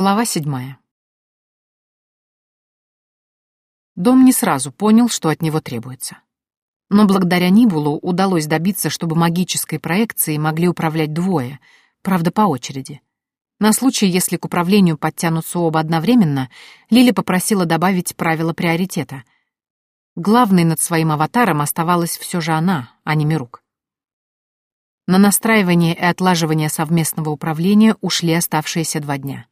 Глава седьмая. Дом не сразу понял, что от него требуется. Но благодаря Нибулу удалось добиться, чтобы магической проекцией могли управлять двое, правда, по очереди. На случай, если к управлению подтянутся оба одновременно, Лили попросила добавить правило приоритета. Главной над своим аватаром оставалась все же она, а не Мирук. На настраивание и отлаживание совместного управления ушли оставшиеся два дня.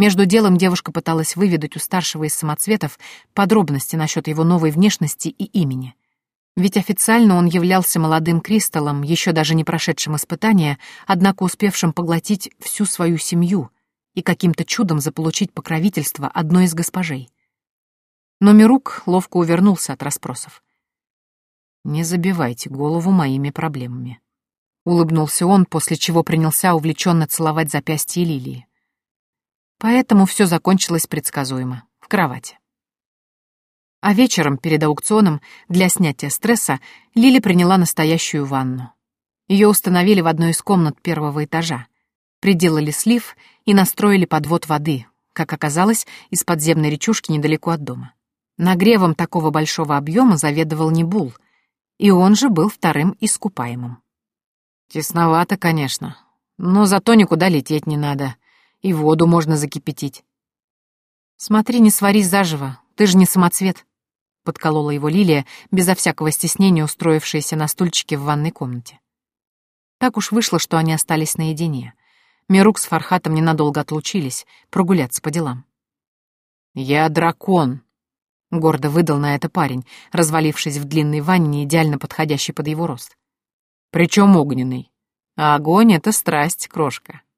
Между делом девушка пыталась выведать у старшего из самоцветов подробности насчет его новой внешности и имени. Ведь официально он являлся молодым кристаллом, еще даже не прошедшим испытания, однако успевшим поглотить всю свою семью и каким-то чудом заполучить покровительство одной из госпожей. Но Мирук ловко увернулся от расспросов. «Не забивайте голову моими проблемами», — улыбнулся он, после чего принялся увлеченно целовать запястье Лилии. Поэтому все закончилось предсказуемо, в кровати. А вечером, перед аукционом, для снятия стресса, Лили приняла настоящую ванну. Ее установили в одной из комнат первого этажа, приделали слив и настроили подвод воды, как оказалось, из подземной речушки недалеко от дома. Нагревом такого большого объема заведовал Небул, и он же был вторым искупаемым. «Тесновато, конечно, но зато никуда лететь не надо», и воду можно закипятить. Смотри, не сварись заживо, ты же не самоцвет, подколола его Лилия, безо всякого стеснения устроившаяся на стульчике в ванной комнате. Так уж вышло, что они остались наедине. Мирук с Фархатом ненадолго отлучились, прогуляться по делам. «Я дракон», — гордо выдал на это парень, развалившись в длинной ванне, идеально подходящей под его рост. «Причем огненный. А огонь — это страсть, крошка». —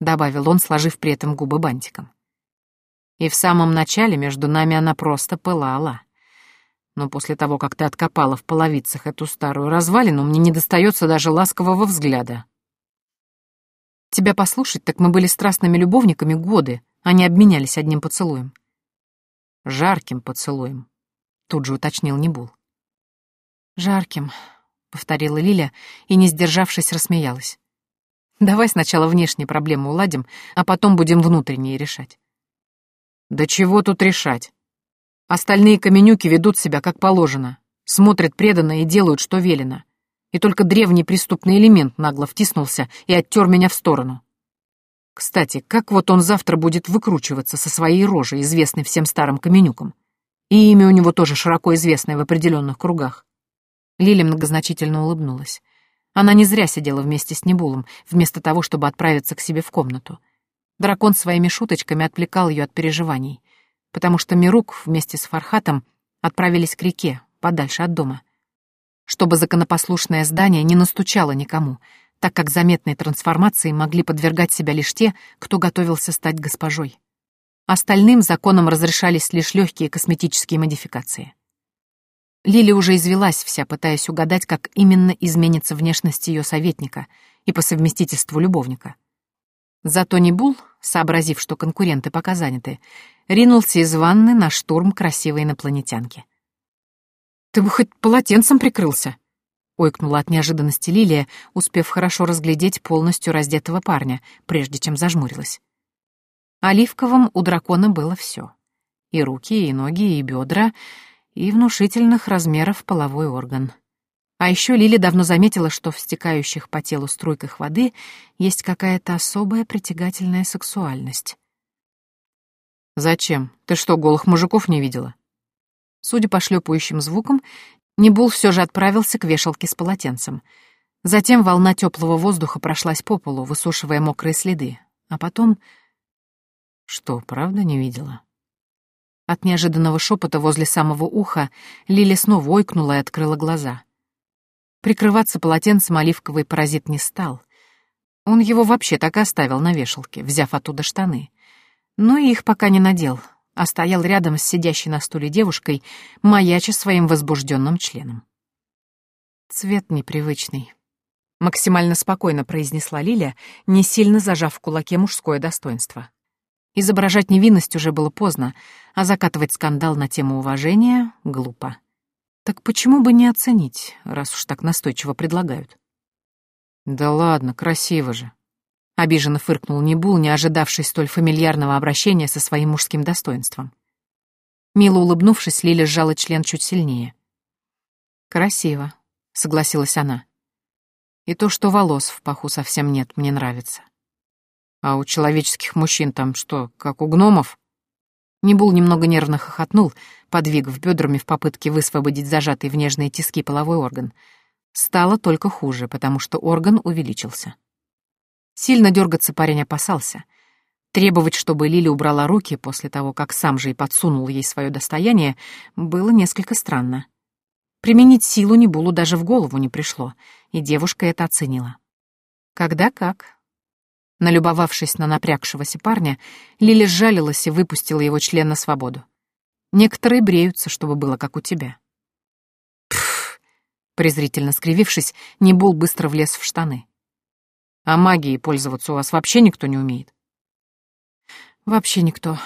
добавил он, сложив при этом губы бантиком. «И в самом начале между нами она просто пылала. Но после того, как ты откопала в половицах эту старую развалину, мне не достается даже ласкового взгляда». «Тебя послушать, так мы были страстными любовниками годы, а не обменялись одним поцелуем». «Жарким поцелуем», — тут же уточнил Небул. «Жарким», — повторила Лиля и, не сдержавшись, рассмеялась. Давай сначала внешние проблемы уладим, а потом будем внутренние решать. Да чего тут решать? Остальные каменюки ведут себя как положено, смотрят преданно и делают, что велено. И только древний преступный элемент нагло втиснулся и оттер меня в сторону. Кстати, как вот он завтра будет выкручиваться со своей рожей, известной всем старым каменюкам? И имя у него тоже широко известное в определенных кругах. Лиля многозначительно улыбнулась. Она не зря сидела вместе с Небулом, вместо того, чтобы отправиться к себе в комнату. Дракон своими шуточками отвлекал ее от переживаний, потому что Мирук вместе с Фархатом отправились к реке, подальше от дома. Чтобы законопослушное здание не настучало никому, так как заметной трансформации могли подвергать себя лишь те, кто готовился стать госпожой. Остальным законом разрешались лишь легкие косметические модификации. Лили уже извелась вся, пытаясь угадать, как именно изменится внешность ее советника и по совместительству любовника. Зато Небул, сообразив, что конкуренты пока заняты, ринулся из ванны на штурм красивой инопланетянки. «Ты бы хоть полотенцем прикрылся!» — ойкнула от неожиданности Лилия, успев хорошо разглядеть полностью раздетого парня, прежде чем зажмурилась. Оливковым у дракона было все: И руки, и ноги, и бедра, и внушительных размеров половой орган. А еще Лили давно заметила, что в стекающих по телу струйках воды есть какая-то особая притягательная сексуальность. «Зачем? Ты что, голых мужиков не видела?» Судя по шлепающим звукам, Небул все же отправился к вешалке с полотенцем. Затем волна теплого воздуха прошлась по полу, высушивая мокрые следы. А потом... Что, правда не видела? От неожиданного шепота возле самого уха Лили снова ойкнула и открыла глаза. Прикрываться полотенцем оливковый паразит не стал. Он его вообще так и оставил на вешалке, взяв оттуда штаны. Но и их пока не надел, а стоял рядом с сидящей на стуле девушкой, маяча своим возбужденным членом. Цвет непривычный. Максимально спокойно произнесла Лиля, не сильно зажав в кулаке мужское достоинство. Изображать невинность уже было поздно, а закатывать скандал на тему уважения — глупо. Так почему бы не оценить, раз уж так настойчиво предлагают? Да ладно, красиво же. Обиженно фыркнул Небул, не ожидавший столь фамильярного обращения со своим мужским достоинством. Мило улыбнувшись, Лиля сжала член чуть сильнее. «Красиво», — согласилась она. «И то, что волос в паху совсем нет, мне нравится. А у человеческих мужчин там что, как у гномов?» Небул немного нервно хохотнул, подвигав бедрами в попытке высвободить зажатый в нежные тиски половой орган. Стало только хуже, потому что орган увеличился. Сильно дергаться парень опасался. Требовать, чтобы Лили убрала руки после того, как сам же и подсунул ей свое достояние, было несколько странно. Применить силу Небулу даже в голову не пришло, и девушка это оценила. Когда как. Налюбовавшись на напрягшегося парня, Лили сжалилась и выпустила его член на свободу. Некоторые бреются, чтобы было как у тебя. Пф, презрительно скривившись, Небул быстро влез в штаны. А магией пользоваться у вас вообще никто не умеет? Вообще никто.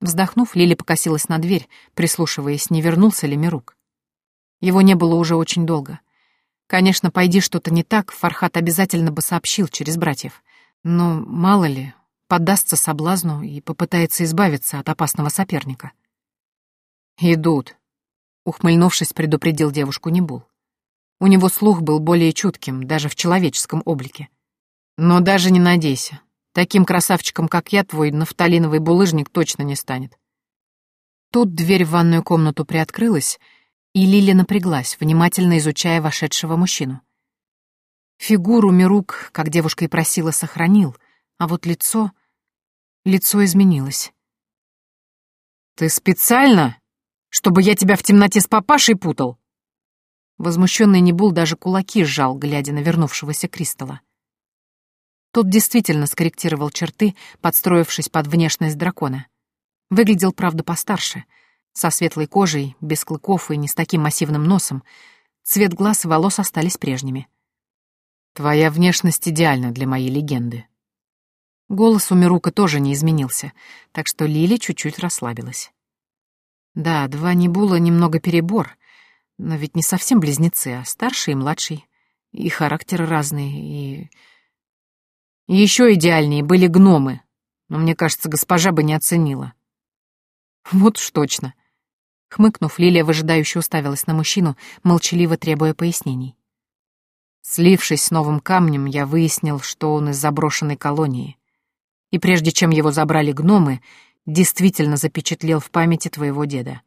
Вздохнув, Лили покосилась на дверь, прислушиваясь, не вернулся ли Мирук. Его не было уже очень долго. Конечно, пойди что-то не так, Фархат обязательно бы сообщил через братьев. Но мало ли, поддастся соблазну и попытается избавиться от опасного соперника. «Идут», — ухмыльнувшись, предупредил девушку Небул. У него слух был более чутким, даже в человеческом облике. Но даже не надейся. Таким красавчиком, как я, твой нафталиновый булыжник точно не станет. Тут дверь в ванную комнату приоткрылась, и Лиля напряглась, внимательно изучая вошедшего мужчину. Фигуру Мирук, как девушка и просила, сохранил, а вот лицо... Лицо изменилось. «Ты специально? Чтобы я тебя в темноте с папашей путал?» Возмущенный Небул даже кулаки сжал, глядя на вернувшегося Кристалла. Тот действительно скорректировал черты, подстроившись под внешность дракона. Выглядел, правда, постарше, со светлой кожей, без клыков и не с таким массивным носом. Цвет глаз и волос остались прежними. «Твоя внешность идеальна для моей легенды». Голос у Мирука тоже не изменился, так что Лили чуть-чуть расслабилась. Да, два Небула немного перебор, но ведь не совсем близнецы, а старший и младший. И характеры разные, и еще идеальнее были гномы, но мне кажется, госпожа бы не оценила. Вот уж точно. Хмыкнув, Лилия выжидающе уставилась на мужчину, молчаливо требуя пояснений. Слившись с новым камнем, я выяснил, что он из заброшенной колонии. И прежде чем его забрали гномы, действительно запечатлел в памяти твоего деда.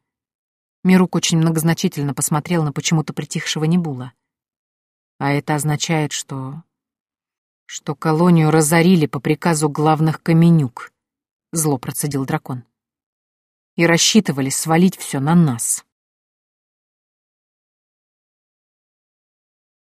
Мирук очень многозначительно посмотрел на почему-то притихшего Небула. А это означает, что что колонию разорили по приказу главных каменюк, зло процедил дракон. И рассчитывали свалить все на нас.